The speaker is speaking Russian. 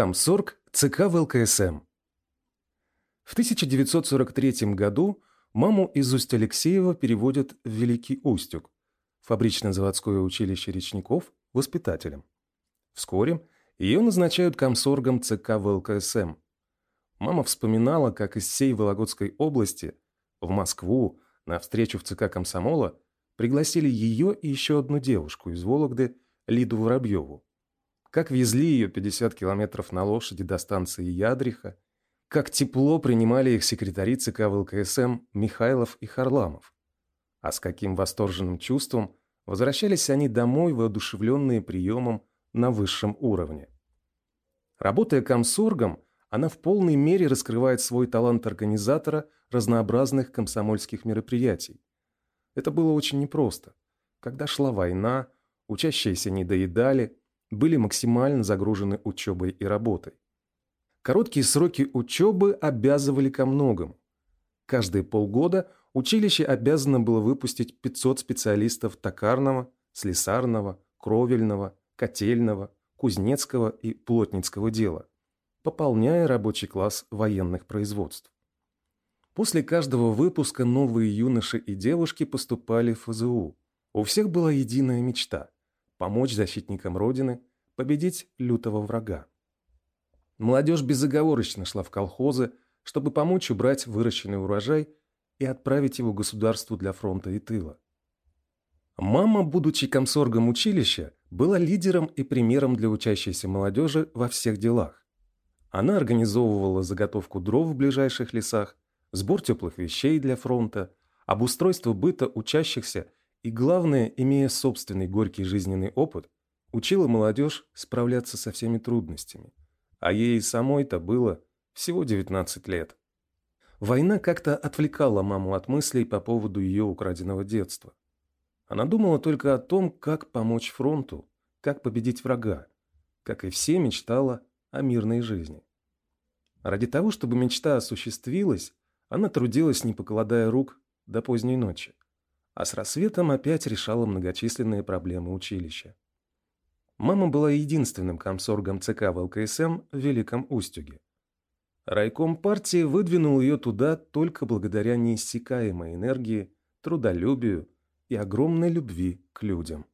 Комсорг ЦК ВЛКСМ. В 1943 году маму из Усть-Алексеева переводят в Великий Устюг, фабрично-заводское училище речников, воспитателем. Вскоре ее назначают комсоргом ЦК ВЛКСМ. Мама вспоминала, как из всей Вологодской области в Москву на встречу в ЦК комсомола пригласили ее и еще одну девушку из Вологды, Лиду Воробьеву как везли ее 50 километров на лошади до станции Ядриха, как тепло принимали их секретари ЦК ВЛКСМ Михайлов и Харламов. А с каким восторженным чувством возвращались они домой, воодушевленные приемом на высшем уровне. Работая комсоргом, она в полной мере раскрывает свой талант организатора разнообразных комсомольских мероприятий. Это было очень непросто. Когда шла война, учащиеся не доедали, были максимально загружены учебой и работой. Короткие сроки учебы обязывали ко многому. Каждые полгода училище обязано было выпустить 500 специалистов токарного, слесарного, кровельного, котельного, кузнецкого и плотницкого дела, пополняя рабочий класс военных производств. После каждого выпуска новые юноши и девушки поступали в ФЗУ. У всех была единая мечта – помочь защитникам Родины победить лютого врага. Молодежь безоговорочно шла в колхозы, чтобы помочь убрать выращенный урожай и отправить его государству для фронта и тыла. Мама, будучи комсоргом училища, была лидером и примером для учащейся молодежи во всех делах. Она организовывала заготовку дров в ближайших лесах, сбор теплых вещей для фронта, обустройство быта учащихся и, главное, имея собственный горький жизненный опыт, учила молодежь справляться со всеми трудностями. А ей самой-то было всего 19 лет. Война как-то отвлекала маму от мыслей по поводу ее украденного детства. Она думала только о том, как помочь фронту, как победить врага, как и все мечтала о мирной жизни. Ради того, чтобы мечта осуществилась, она трудилась, не покладая рук, до поздней ночи а с рассветом опять решала многочисленные проблемы училища. Мама была единственным комсоргом ЦК ВЛКСМ в Великом Устюге. Райком партии выдвинул ее туда только благодаря неиссякаемой энергии, трудолюбию и огромной любви к людям.